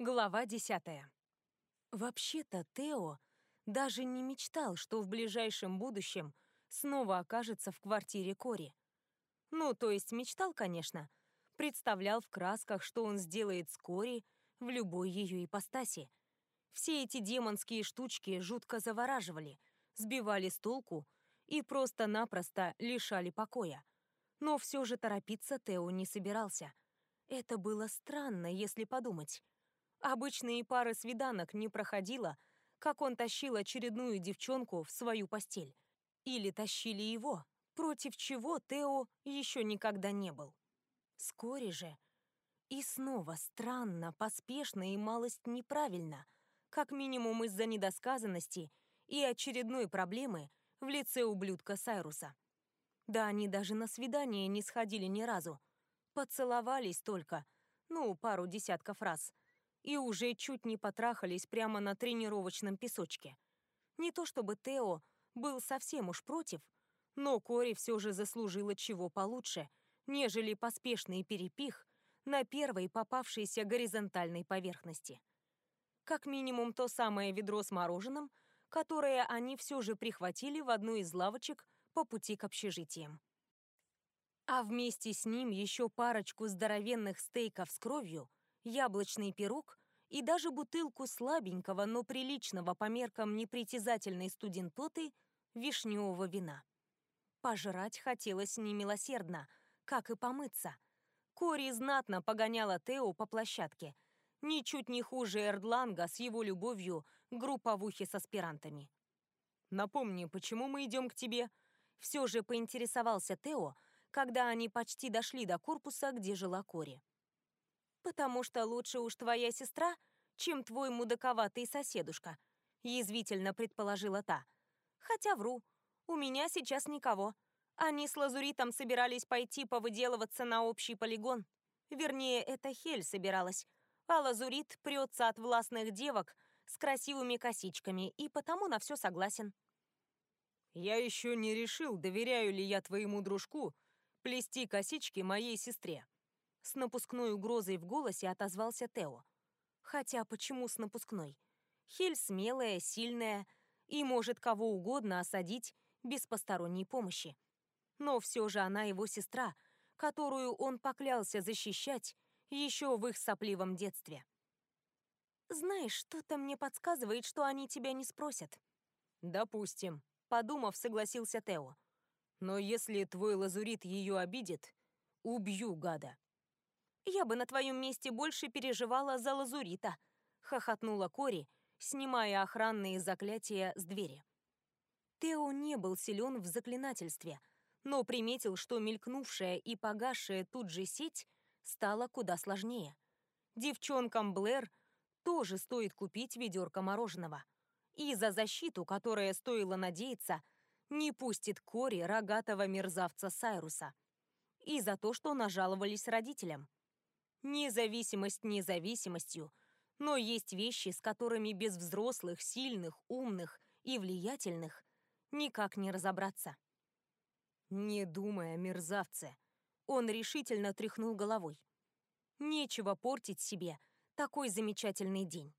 Глава десятая. Вообще-то Тео даже не мечтал, что в ближайшем будущем снова окажется в квартире Кори. Ну, то есть мечтал, конечно. Представлял в красках, что он сделает с Кори в любой ее ипостаси. Все эти демонские штучки жутко завораживали, сбивали с толку и просто-напросто лишали покоя. Но все же торопиться Тео не собирался. Это было странно, если подумать. Обычные пары свиданок не проходило, как он тащил очередную девчонку в свою постель. Или тащили его, против чего Тео еще никогда не был. Вскоре же... И снова странно, поспешно и малость неправильно, как минимум из-за недосказанности и очередной проблемы в лице ублюдка Сайруса. Да они даже на свидание не сходили ни разу. Поцеловались только, ну, пару десятков раз, и уже чуть не потрахались прямо на тренировочном песочке. Не то чтобы Тео был совсем уж против, но Кори все же заслужила чего получше, нежели поспешный перепих на первой попавшейся горизонтальной поверхности. Как минимум то самое ведро с мороженым, которое они все же прихватили в одну из лавочек по пути к общежитиям. А вместе с ним еще парочку здоровенных стейков с кровью, яблочный пирог и даже бутылку слабенького, но приличного по меркам непритязательной студентоты вишневого вина. Пожрать хотелось немилосердно, как и помыться. Кори знатно погоняла Тео по площадке, ничуть не хуже Эрдланга с его любовью к групповухе с аспирантами. «Напомни, почему мы идем к тебе?» Все же поинтересовался Тео, когда они почти дошли до корпуса, где жила Кори. «Потому что лучше уж твоя сестра, чем твой мудаковатый соседушка», язвительно предположила та. «Хотя вру, у меня сейчас никого. Они с Лазуритом собирались пойти повыделываться на общий полигон. Вернее, это Хель собиралась. А Лазурит прется от властных девок с красивыми косичками и потому на все согласен. Я еще не решил, доверяю ли я твоему дружку плести косички моей сестре. С напускной угрозой в голосе отозвался Тео. Хотя почему с напускной? Хель смелая, сильная и может кого угодно осадить без посторонней помощи. Но все же она его сестра, которую он поклялся защищать еще в их сопливом детстве. «Знаешь, что-то мне подсказывает, что они тебя не спросят». «Допустим», Подумав, согласился Тео. «Но если твой лазурит ее обидит, убью гада». «Я бы на твоем месте больше переживала за лазурита», — хохотнула Кори, снимая охранные заклятия с двери. Тео не был силен в заклинательстве, но приметил, что мелькнувшая и погасшая тут же сеть стала куда сложнее. Девчонкам Блэр тоже стоит купить ведерко мороженого — и за защиту, которая, стоило надеяться, не пустит Кори рогатого мерзавца Сайруса, и за то, что нажаловались родителям. Независимость независимостью, но есть вещи, с которыми без взрослых, сильных, умных и влиятельных никак не разобраться. «Не думай о мерзавце», — он решительно тряхнул головой. «Нечего портить себе такой замечательный день».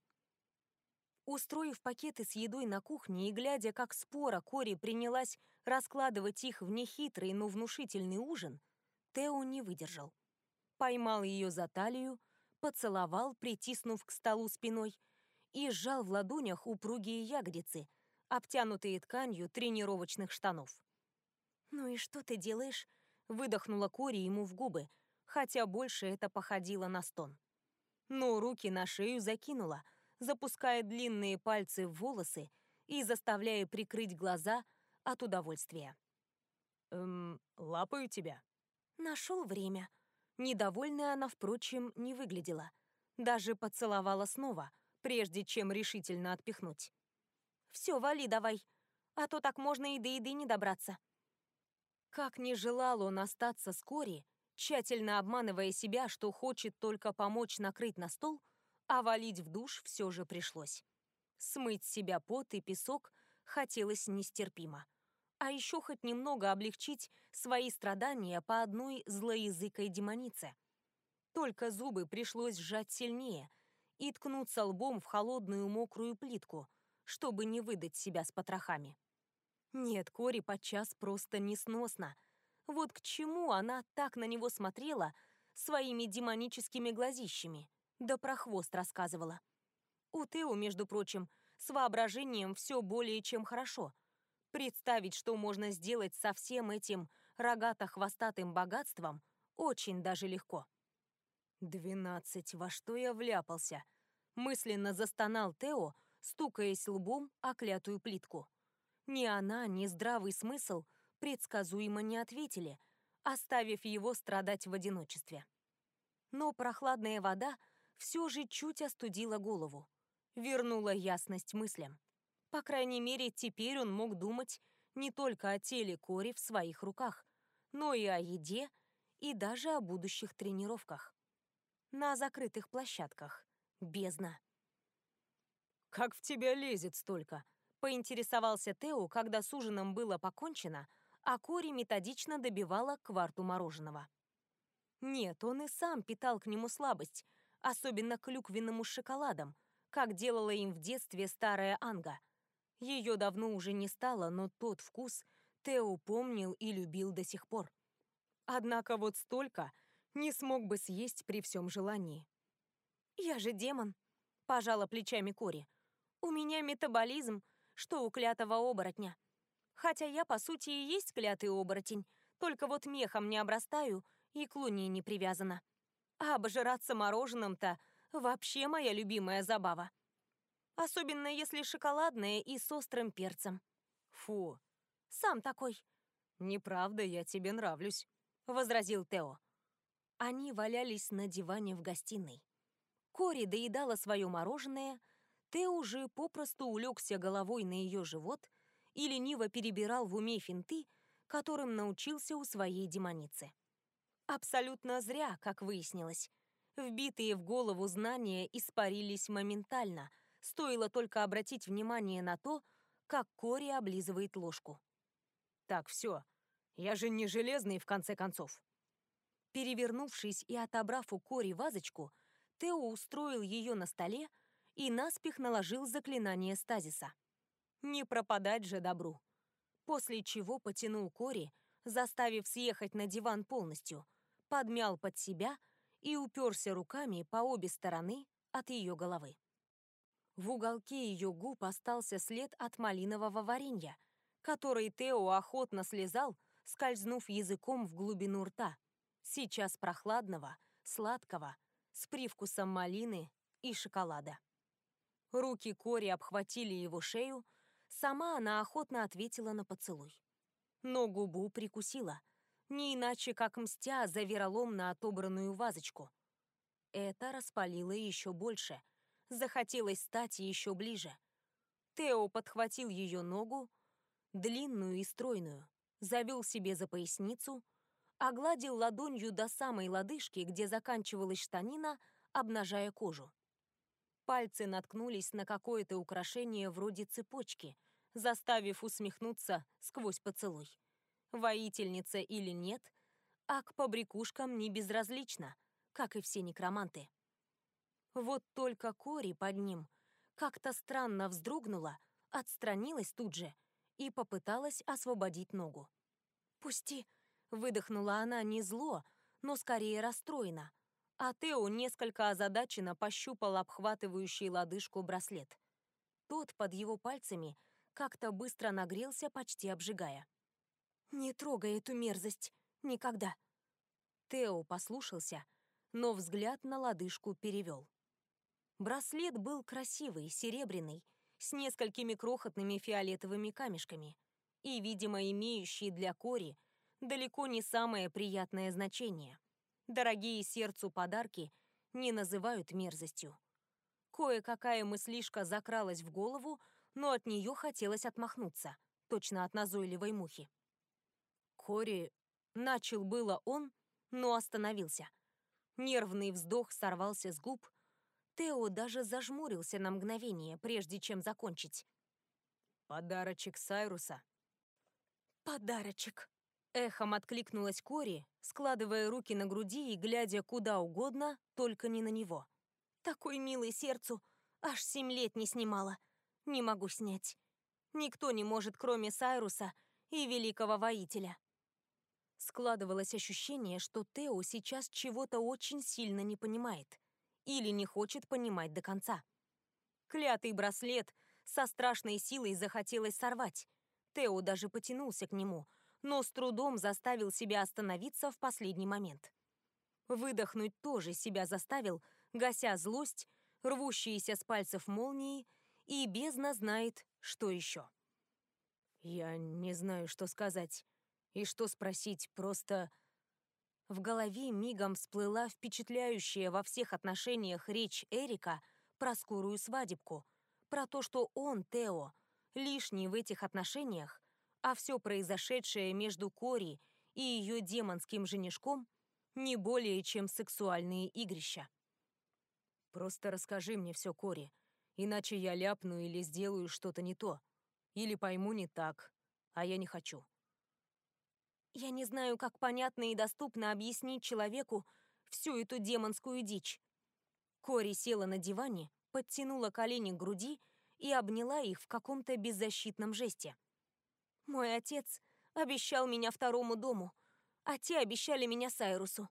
Устроив пакеты с едой на кухне и глядя, как спора Кори принялась раскладывать их в нехитрый, но внушительный ужин, Тео не выдержал. Поймал ее за талию, поцеловал, притиснув к столу спиной, и сжал в ладонях упругие ягодицы, обтянутые тканью тренировочных штанов. «Ну и что ты делаешь?» — выдохнула Кори ему в губы, хотя больше это походило на стон. Но руки на шею закинула — запуская длинные пальцы в волосы и заставляя прикрыть глаза от удовольствия. «Эм, лапаю тебя». Нашел время. Недовольная она, впрочем, не выглядела. Даже поцеловала снова, прежде чем решительно отпихнуть. «Все, вали давай, а то так можно и до еды не добраться». Как не желал он остаться с Кори, тщательно обманывая себя, что хочет только помочь накрыть на стол, а валить в душ все же пришлось. Смыть себя пот и песок хотелось нестерпимо. А еще хоть немного облегчить свои страдания по одной злоязыкой демонице. Только зубы пришлось сжать сильнее, и ткнуться лбом в холодную мокрую плитку, чтобы не выдать себя с потрохами. Нет, Кори подчас просто несносно. Вот к чему она так на него смотрела своими демоническими глазищами, да про хвост рассказывала. У Тео, между прочим, с воображением все более чем хорошо. Представить, что можно сделать со всем этим рогато-хвостатым богатством, очень даже легко. «Двенадцать, во что я вляпался?» Мысленно застонал Тео, стукаясь лбом о клятую плитку. Ни она, ни здравый смысл предсказуемо не ответили, оставив его страдать в одиночестве. Но прохладная вода все же чуть остудила голову, вернула ясность мыслям. По крайней мере, теперь он мог думать не только о теле Кори в своих руках, но и о еде и даже о будущих тренировках. На закрытых площадках. Бездна. «Как в тебя лезет столько?» — поинтересовался Тео, когда с ужином было покончено, а Кори методично добивала кварту мороженого. Нет, он и сам питал к нему слабость, особенно к клюквенному шоколадам, как делала им в детстве старая Анга. Ее давно уже не стало, но тот вкус Тео помнил и любил до сих пор. Однако вот столько не смог бы съесть при всем желании. «Я же демон», — пожала плечами Кори. «У меня метаболизм, что у клятого оборотня. Хотя я, по сути, и есть клятый оборотень, только вот мехом не обрастаю и к луне не привязана. А обжираться мороженым-то вообще моя любимая забава. Особенно если шоколадное и с острым перцем. Фу. Сам такой. Неправда, я тебе нравлюсь возразил Тео. Они валялись на диване в гостиной. Кори доедала свое мороженое, Тео же попросту улегся головой на ее живот и лениво перебирал в уме финты, которым научился у своей демоницы. Абсолютно зря, как выяснилось. Вбитые в голову знания испарились моментально, стоило только обратить внимание на то, как Кори облизывает ложку. «Так, все, я же не железный, в конце концов. Перевернувшись и отобрав у Кори вазочку, Тео устроил ее на столе и наспех наложил заклинание стазиса. Не пропадать же добру. После чего потянул Кори, заставив съехать на диван полностью, подмял под себя и уперся руками по обе стороны от ее головы. В уголке ее губ остался след от малинового варенья, который Тео охотно слезал, скользнув языком в глубину рта, сейчас прохладного, сладкого, с привкусом малины и шоколада. Руки Кори обхватили его шею, сама она охотно ответила на поцелуй. Но губу прикусила, не иначе как мстя за вероломно отобранную вазочку. Это распалило еще больше, захотелось стать еще ближе. Тео подхватил ее ногу, длинную и стройную, завел себе за поясницу, огладил ладонью до самой лодыжки, где заканчивалась штанина, обнажая кожу. Пальцы наткнулись на какое-то украшение вроде цепочки, заставив усмехнуться сквозь поцелуй. Воительница или нет, а к побрякушкам не безразлично, как и все некроманты. Вот только Кори под ним как-то странно вздрогнула, отстранилась тут же — и попыталась освободить ногу. «Пусти!» — выдохнула она не зло, но скорее расстроена, а Тео несколько озадаченно пощупал обхватывающий лодыжку браслет. Тот под его пальцами как-то быстро нагрелся, почти обжигая. «Не трогай эту мерзость! Никогда!» Тео послушался, но взгляд на лодыжку перевел. Браслет был красивый, серебряный, с несколькими крохотными фиолетовыми камешками и, видимо, имеющие для Кори далеко не самое приятное значение. Дорогие сердцу подарки не называют мерзостью. Кое-какая мыслишка закралась в голову, но от нее хотелось отмахнуться, точно от назойливой мухи. Кори начал было он, но остановился. Нервный вздох сорвался с губ, Тео даже зажмурился на мгновение, прежде чем закончить. «Подарочек Сайруса». «Подарочек», — эхом откликнулась Кори, складывая руки на груди и глядя куда угодно, только не на него. Такой милый сердцу. Аж семь лет не снимала. Не могу снять. Никто не может, кроме Сайруса и великого воителя. Складывалось ощущение, что Тео сейчас чего-то очень сильно не понимает. Или не хочет понимать до конца. Клятый браслет со страшной силой захотелось сорвать. Тео даже потянулся к нему, но с трудом заставил себя остановиться в последний момент. Выдохнуть тоже себя заставил, гася злость, рвущиеся с пальцев молнии, и бездна знает, что еще. Я не знаю, что сказать и что спросить, просто... В голове мигом всплыла впечатляющая во всех отношениях речь Эрика про скорую свадебку, про то, что он, Тео, лишний в этих отношениях, а все произошедшее между Кори и ее демонским женишком не более чем сексуальные игрища. Просто расскажи мне все, Кори, иначе я ляпну или сделаю что-то не то, или пойму не так, а я не хочу. Я не знаю, как понятно и доступно объяснить человеку всю эту демонскую дичь. Кори села на диване, подтянула колени к груди и обняла их в каком-то беззащитном жесте. Мой отец обещал меня второму дому, а те обещали меня Сайрусу.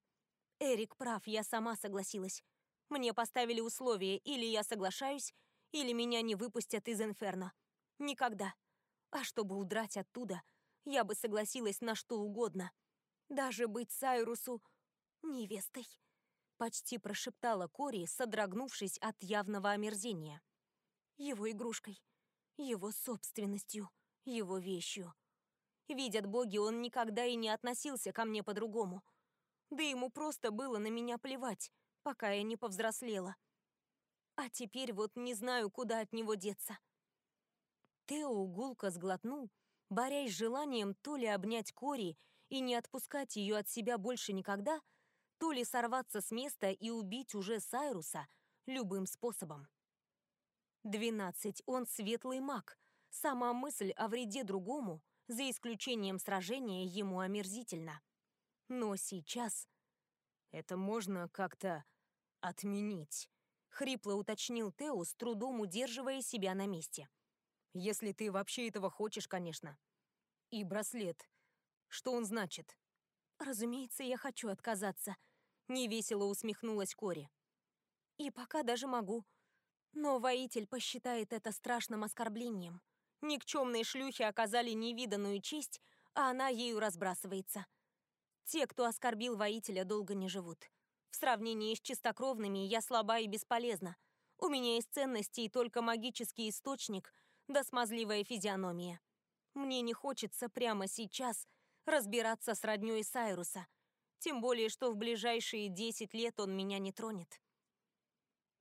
Эрик прав, я сама согласилась. Мне поставили условие, или я соглашаюсь, или меня не выпустят из Инферно. Никогда. А чтобы удрать оттуда, я бы согласилась на что угодно. Даже быть Сайрусу невестой. Почти прошептала Кори, содрогнувшись от явного омерзения. Его игрушкой, его собственностью, его вещью. Видят боги, он никогда и не относился ко мне по-другому. Да ему просто было на меня плевать пока я не повзрослела. А теперь вот не знаю, куда от него деться. Тео гулко сглотнул, борясь с желанием то ли обнять Кори и не отпускать ее от себя больше никогда, то ли сорваться с места и убить уже Сайруса любым способом. Двенадцать, он светлый маг. Сама мысль о вреде другому, за исключением сражения, ему омерзительна. Но сейчас... Это можно как-то «Отменить», — хрипло уточнил Тео, с трудом удерживая себя на месте. «Если ты вообще этого хочешь, конечно. И браслет. Что он значит?» «Разумеется, я хочу отказаться», — невесело усмехнулась Кори. «И пока даже могу. Но воитель посчитает это страшным оскорблением. Никчемные шлюхи оказали невиданную честь, а она ею разбрасывается. Те, кто оскорбил воителя, долго не живут. В сравнении с чистокровными я слаба и бесполезна. У меня есть ценности только магический источник да смазливая физиономия. Мне не хочется прямо сейчас разбираться с роднёй Сайруса, тем более, что в ближайшие десять лет он меня не тронет.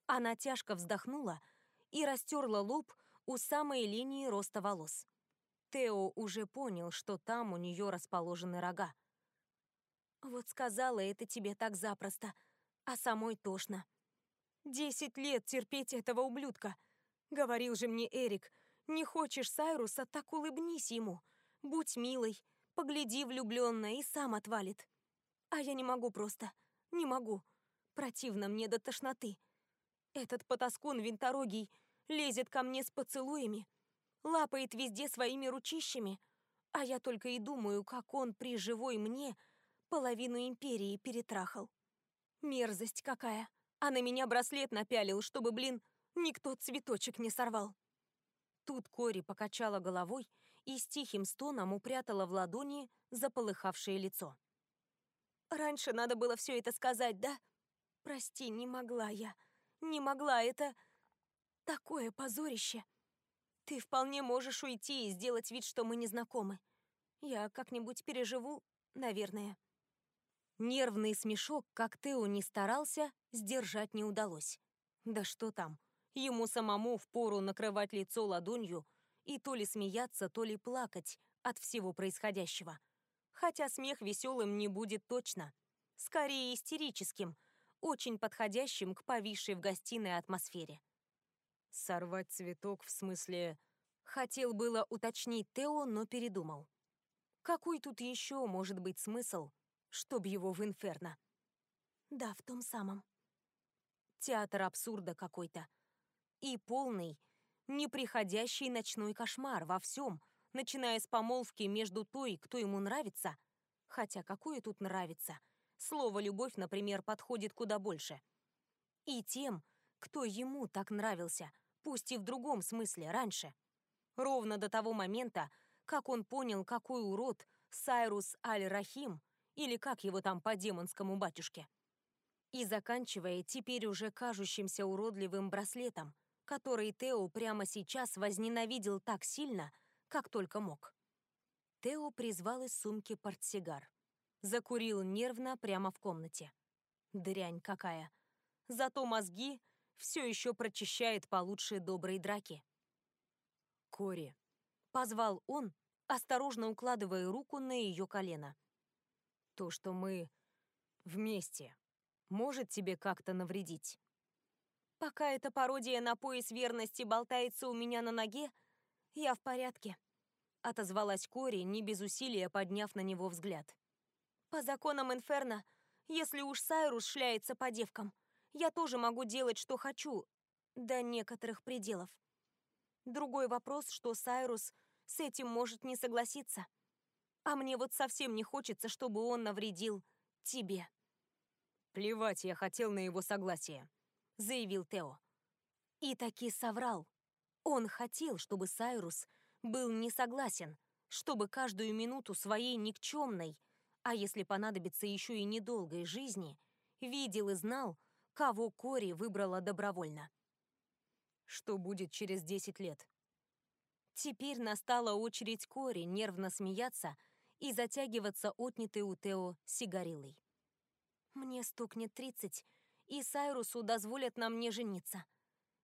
Она тяжко вздохнула и растерла лоб у самой линии роста волос. Тео уже понял, что там у нее расположены рога. Вот сказала это тебе так запросто, а самой тошно. Десять лет терпеть этого ублюдка. Говорил же мне Эрик, не хочешь Сайруса, так улыбнись ему. Будь милой, погляди влюбленно и сам отвалит. А я не могу просто, не могу. Противно мне до тошноты. Этот потаскун винторогий лезет ко мне с поцелуями, лапает везде своими ручищами, а я только и думаю, как он при живой мне половину империи перетрахал. Мерзость какая. А на меня браслет напялил, чтобы, блин, никто цветочек не сорвал. Тут Кори покачала головой и с тихим стоном упрятала в ладони заполыхавшее лицо. «Раньше надо было все это сказать, да? Прости, не могла я. Не могла, это... такое позорище. Ты вполне можешь уйти и сделать вид, что мы не знакомы. Я как-нибудь переживу, наверное». Нервный смешок, как Тео не старался, сдержать не удалось. Да что там, ему самому впору накрывать лицо ладонью и то ли смеяться, то ли плакать от всего происходящего. Хотя смех веселым не будет точно. Скорее истерическим, очень подходящим к повисшей в гостиной атмосфере. Сорвать цветок в смысле... Хотел было уточнить Тео, но передумал. Какой тут еще может быть смысл чтоб его в инферно. Да, в том самом. Театр абсурда какой-то. И полный, неприходящий ночной кошмар во всем, начиная с помолвки между той, кто ему нравится, хотя какое тут нравится, слово «любовь», например, подходит куда больше, и тем, кто ему так нравился, пусть и в другом смысле, раньше. Ровно до того момента, как он понял, какой урод Сайрус Аль-Рахим, или как его там по демонскому батюшке. И заканчивая теперь уже кажущимся уродливым браслетом, который Тео прямо сейчас возненавидел так сильно, как только мог. Тео призвал из сумки портсигар. Закурил нервно прямо в комнате. Дрянь какая. Зато мозги все еще прочищает получше доброй драки. «Кори», — позвал он, осторожно укладывая руку на ее колено. «То, что мы вместе, может тебе как-то навредить?» Пока эта пародия на пояс верности болтается у меня на ноге, я в порядке. Отозвалась Кори, не без усилия подняв на него взгляд. По законам Инферно, если уж Сайрус шляется по девкам, я тоже могу делать, что хочу, до некоторых пределов. Другой вопрос, что Сайрус с этим может не согласиться. А мне вот совсем не хочется, чтобы он навредил тебе. Плевать я хотел на его согласие заявил Тео. И таки соврал. Он хотел, чтобы Сайрус был не согласен, чтобы каждую минуту своей никчемной, а если понадобится еще и недолгой жизни, видел и знал, кого Кори выбрала добровольно. Что будет через десять лет? Теперь настала очередь Кори нервно смеяться и затягиваться отнятой у Тео сигарилой. «Мне стукнет тридцать, и Сайрусу дозволят на мне жениться.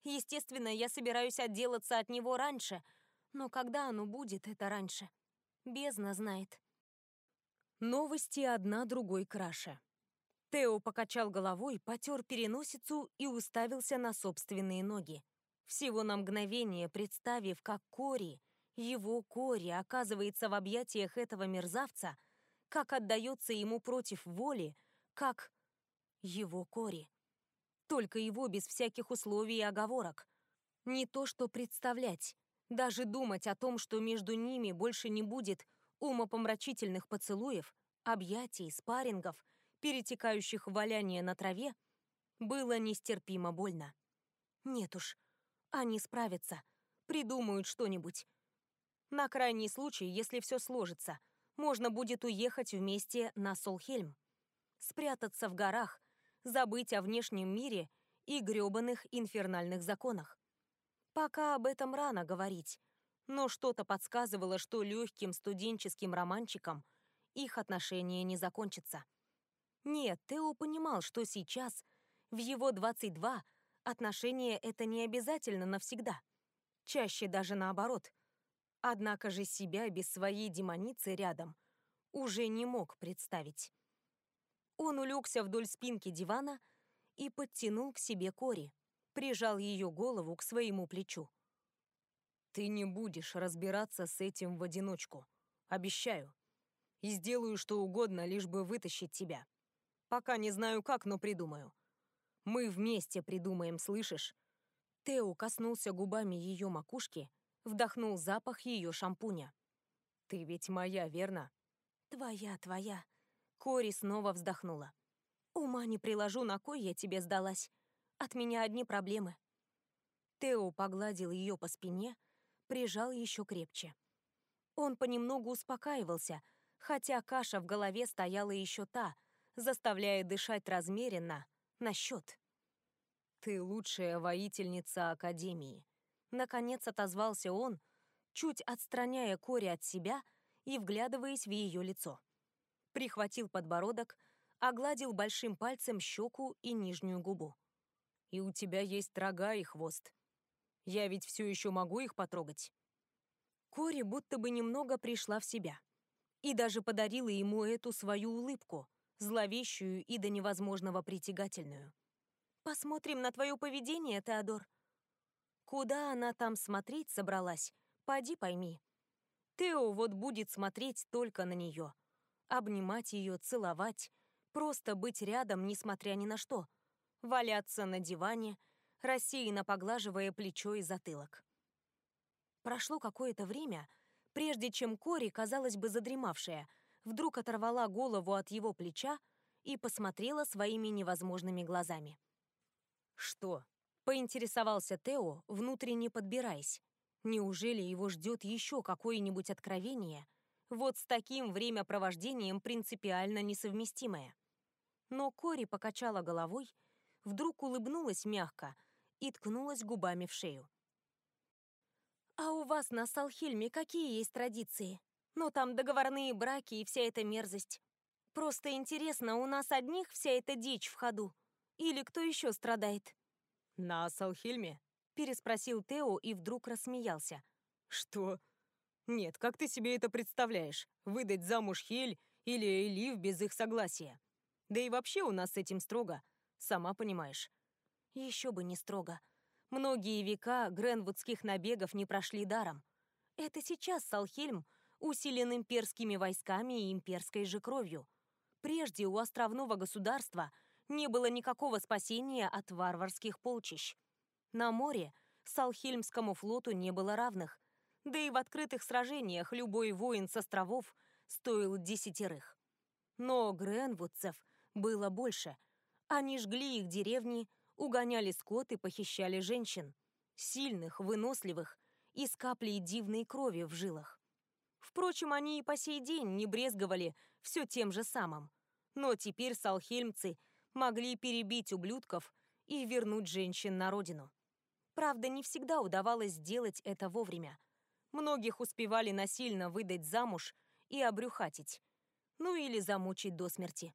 Естественно, я собираюсь отделаться от него раньше, но когда оно будет, это раньше? Бездна знает. Новости одна другой краше. Тео покачал головой, потер переносицу и уставился на собственные ноги. Всего на мгновение представив, как Кори, его Кори, оказывается в объятиях этого мерзавца, как отдается ему против воли, как его Кори. Только его без всяких условий и оговорок. Не то что представлять, даже думать о том, что между ними больше не будет умопомрачительных поцелуев, объятий, спаррингов, перетекающих в валяние на траве, было нестерпимо больно. Нет уж, они справятся, придумают что-нибудь. На крайний случай, если все сложится, можно будет уехать вместе на Солхельм, спрятаться в горах, забыть о внешнем мире и грёбаных инфернальных законах. Пока об этом рано говорить, но что-то подсказывало, что легким студенческим романчиком их отношения не закончатся. Нет, Тео понимал, что сейчас, в его 22, отношения это не обязательно навсегда. Чаще даже наоборот. Однако же себя без своей демоницы рядом уже не мог представить. Он улегся вдоль спинки дивана и подтянул к себе Кори, прижал ее голову к своему плечу. «Ты не будешь разбираться с этим в одиночку. Обещаю. И сделаю что угодно, лишь бы вытащить тебя. Пока не знаю как, но придумаю. Мы вместе придумаем, слышишь?» Тео коснулся губами ее макушки, вдохнул запах ее шампуня. «Ты ведь моя, верно?» «Твоя, твоя», Кори снова вздохнула. «Ума не приложу, на кой я тебе сдалась. От меня одни проблемы». Тео погладил ее по спине, прижал еще крепче. Он понемногу успокаивался, хотя каша в голове стояла еще та, заставляя дышать размеренно, на счет. «Ты лучшая воительница Академии», — наконец отозвался он, чуть отстраняя Кори от себя и вглядываясь в ее лицо прихватил подбородок, огладил большим пальцем щеку и нижнюю губу. «И у тебя есть рога и хвост. Я ведь все еще могу их потрогать». Кори будто бы немного пришла в себя и даже подарила ему эту свою улыбку, зловещую и до невозможного притягательную. «Посмотрим на твое поведение, Теодор». Куда она там смотреть собралась, поди пойми. Тео вот будет смотреть только на нее — обнимать ее, целовать, просто быть рядом, несмотря ни на что. валяться на диване, рассеянно поглаживая плечо и затылок. Прошло какое-то время, прежде чем Кори, казалось бы, задремавшая, вдруг оторвала голову от его плеча и посмотрела своими невозможными глазами. «Что?» — поинтересовался Тео, внутренне подбираясь. Неужели его ждет еще какое-нибудь откровение, вот с таким времяпровождением принципиально несовместимое? Но Кори покачала головой, вдруг улыбнулась мягко и ткнулась губами в шею. «А у вас на Салхильме какие есть традиции? Ну, там договорные браки и вся эта мерзость. Просто интересно, у нас одних вся эта дичь в ходу? Или кто еще страдает?» «На Салхильме?» — переспросил Тео и вдруг рассмеялся. «Что? Нет, как ты себе это представляешь? Выдать замуж Хель или Элив без их согласия? Да и вообще у нас с этим строго, сама понимаешь». Еще бы не строго. Многие века гренвудских набегов не прошли даром. Это сейчас Салхельм усилен имперскими войсками и имперской же кровью. Прежде у островного государства не было никакого спасения от варварских полчищ. На море Салхельмскому флоту не было равных, да и в открытых сражениях любой воин с островов стоил десятерых. Но гренвудцев было больше. Они жгли их деревни, угоняли скот и похищали женщин. Сильных, выносливых и с каплей дивной крови в жилах. Впрочем, они и по сей день не брезговали все тем же самым. Но теперь салхельмцы могли перебить ублюдков и вернуть женщин на родину. Правда, не всегда удавалось сделать это вовремя. Многих успевали насильно выдать замуж и обрюхатить. Ну или замучить до смерти.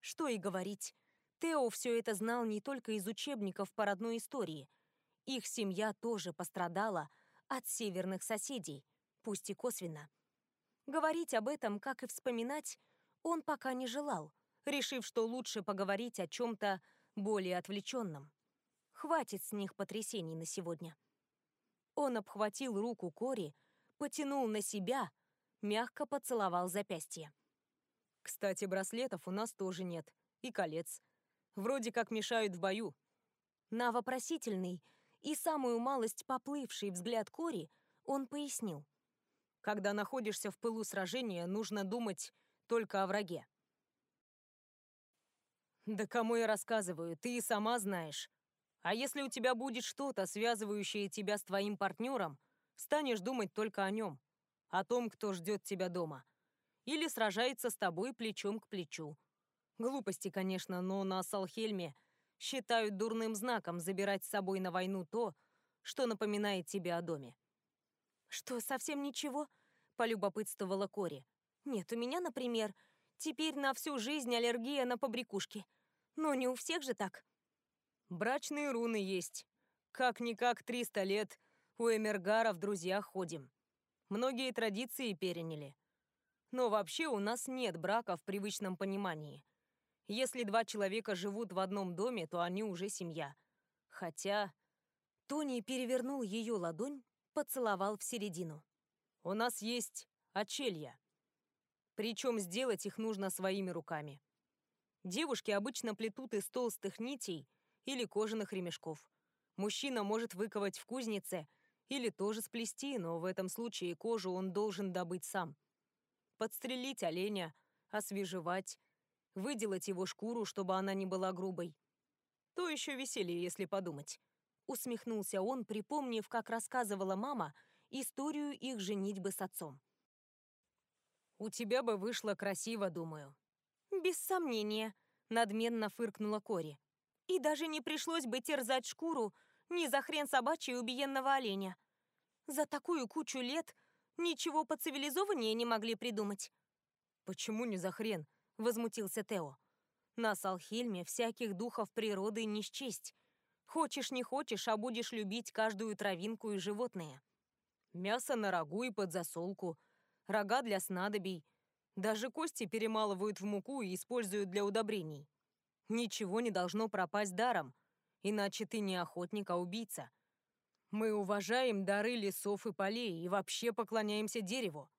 Что и говорить. Тео все это знал не только из учебников по родной истории. Их семья тоже пострадала от северных соседей, пусть и косвенно. Говорить об этом, как и вспоминать, он пока не желал, решив, что лучше поговорить о чем-то более отвлеченном. Хватит с них потрясений на сегодня. Он обхватил руку Кори, потянул на себя, мягко поцеловал запястье. «Кстати, браслетов у нас тоже нет. И колец. Вроде как мешают в бою». На вопросительный и самую малость поплывший взгляд Кори он пояснил. «Когда находишься в пылу сражения, нужно думать только о враге». «Да кому я рассказываю, ты и сама знаешь. А если у тебя будет что-то, связывающее тебя с твоим партнером, станешь думать только о нем, о том, кто ждет тебя дома. Или сражается с тобой плечом к плечу. Глупости, конечно, но на Салхельме считают дурным знаком забирать с собой на войну то, что напоминает тебе о доме. «Что, совсем ничего?» — полюбопытствовала Кори. «Нет, у меня, например, теперь на всю жизнь аллергия на побрякушки. Но не у всех же так». Брачные руны есть. Как-никак 300 лет у Эмергара в друзьях ходим. Многие традиции переняли. Но вообще у нас нет брака в привычном понимании. Если два человека живут в одном доме, то они уже семья. Хотя... Тони перевернул ее ладонь, поцеловал в середину. У нас есть очелья. Причем сделать их нужно своими руками. Девушки обычно плетут из толстых нитей или кожаных ремешков. Мужчина может выковать в кузнице или тоже сплести, но в этом случае кожу он должен добыть сам. Подстрелить оленя, освежевать, выделать его шкуру, чтобы она не была грубой. То еще веселье, если подумать. Усмехнулся он, припомнив, как рассказывала мама историю их женитьбы с отцом. «У тебя бы вышло красиво, думаю». «Без сомнения», — надменно фыркнула Кори. И даже не пришлось бы терзать шкуру ни за хрен собачий убиенного оленя. За такую кучу лет ничего поцивилизованнее не могли придумать. «Почему не за хрен?» — возмутился Тео. «На Салхельме всяких духов природы не счесть. Хочешь не хочешь, а будешь любить каждую травинку и животное. Мясо на рагу и под засолку, рога для снадобий. Даже кости перемалывают в муку и используют для удобрений. Ничего не должно пропасть даром, иначе ты не охотник, а убийца. Мы уважаем дары лесов и полей и вообще поклоняемся дереву.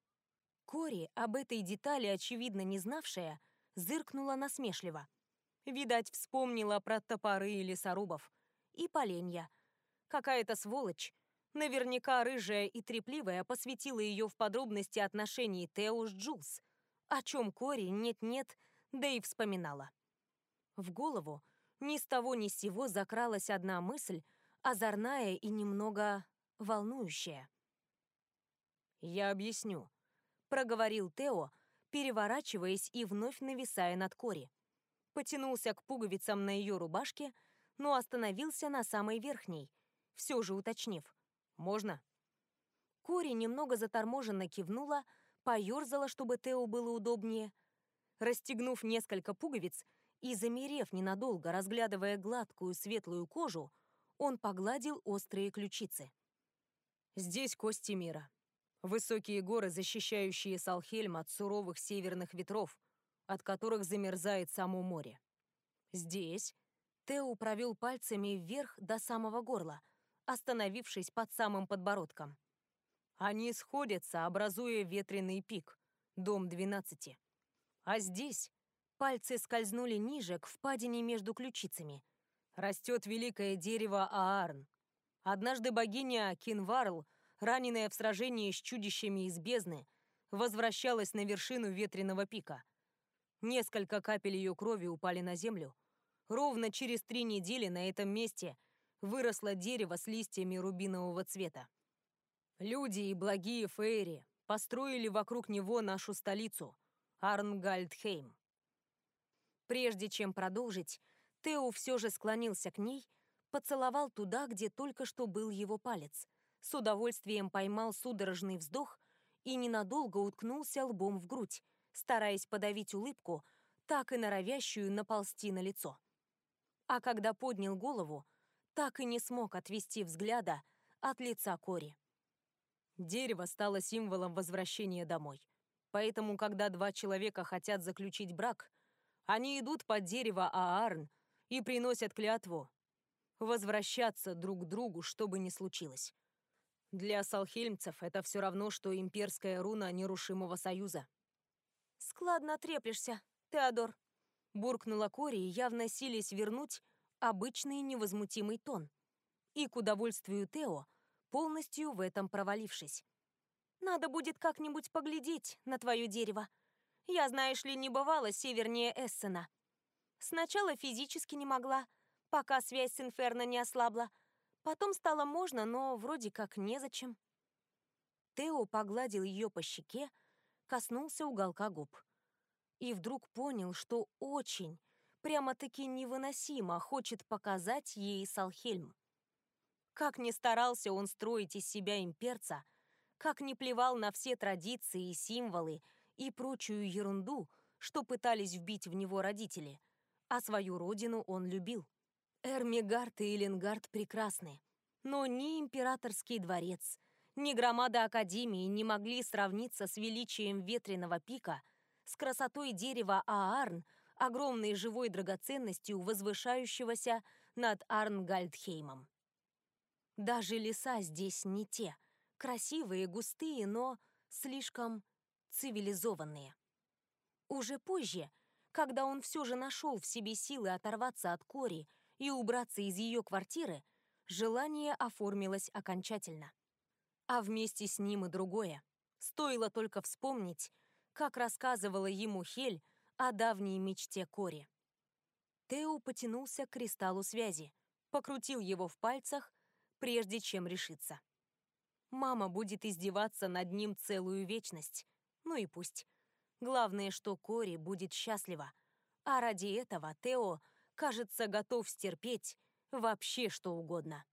Кори, об этой детали очевидно не знавшая, зыркнула насмешливо. Видать, вспомнила про топоры и лесорубов. И поленья. Какая-то сволочь, наверняка рыжая и трепливая, посвятила ее в подробности отношений Тео с Джулс, о чем Кори нет-нет, да и вспоминала. В голову ни с того ни с сего закралась одна мысль, озорная и немного волнующая. «Я объясню», — проговорил Тео, переворачиваясь и вновь нависая над Кори. Потянулся к пуговицам на ее рубашке, но остановился на самой верхней, все же уточнив. «Можно?» Кори немного заторможенно кивнула, поерзала, чтобы Тео было удобнее. Расстегнув несколько пуговиц и замерев ненадолго, разглядывая гладкую светлую кожу, он погладил острые ключицы. «Здесь кости мира. Высокие горы, защищающие Салхельм от суровых северных ветров, от которых замерзает само море. Здесь...» Тео провел пальцами вверх до самого горла, остановившись под самым подбородком. Они сходятся, образуя ветреный пик, дом 12. А здесь пальцы скользнули ниже, к впадине между ключицами. Растет великое дерево Аарн. Однажды богиня Кинварл, раненая в сражении с чудищами из бездны, возвращалась на вершину ветреного пика. Несколько капель ее крови упали на землю. Ровно через три недели на этом месте выросло дерево с листьями рубинового цвета. Люди и благие фейри построили вокруг него нашу столицу, Арнгальдхейм. Прежде чем продолжить, Тео все же склонился к ней, поцеловал туда, где только что был его палец, с удовольствием поймал судорожный вздох и ненадолго уткнулся лбом в грудь, стараясь подавить улыбку, так и норовящую наползти на лицо. А когда поднял голову, так и не смог отвести взгляда от лица Кори. Дерево стало символом возвращения домой. Поэтому, когда два человека хотят заключить брак, они идут под дерево Аарн и приносят клятву возвращаться друг к другу, что бы ни случилось. Для салхельмцев это все равно, что имперская руна нерушимого союза. «Складно треплешься, Теодор», — буркнула Кори, явно силясь вернуть обычный невозмутимый тон. И, к удовольствию Тео, полностью в этом провалившись. «Надо будет как-нибудь поглядеть на твое дерево. Я, знаешь ли, не бывала севернее Эссена. Сначала физически не могла, пока связь с Инферно не ослабла. Потом стало можно, но вроде как незачем». Тео погладил ее по щеке, коснулся уголка губ. И вдруг понял, что очень, прямо-таки невыносимо хочет показать ей Салхельм. Как ни старался он строить из себя имперца, как ни плевал на все традиции и символы и прочую ерунду, что пытались вбить в него родители, а свою родину он любил. Эрмигард и Эленгард прекрасны, но ни императорский дворец, ни громада Академии не могли сравниться с величием ветреного пика, с красотой дерева Аарн, огромной живой драгоценностью, возвышающегося над Арнгальдхеймом. Даже леса здесь не те. Красивые, густые, но слишком цивилизованные. Уже позже, когда он все же нашел в себе силы оторваться от Кори и убраться из ее квартиры, желание оформилось окончательно. А вместе с ним и другое. Стоило только вспомнить, как рассказывала ему Хель о давней мечте Кори. Тео потянулся к кристаллу связи, покрутил его в пальцах прежде чем решиться. Мама будет издеваться над ним целую вечность. Ну и пусть. Главное, что Кори будет счастлива. А ради этого Тео, кажется, готов стерпеть вообще что угодно.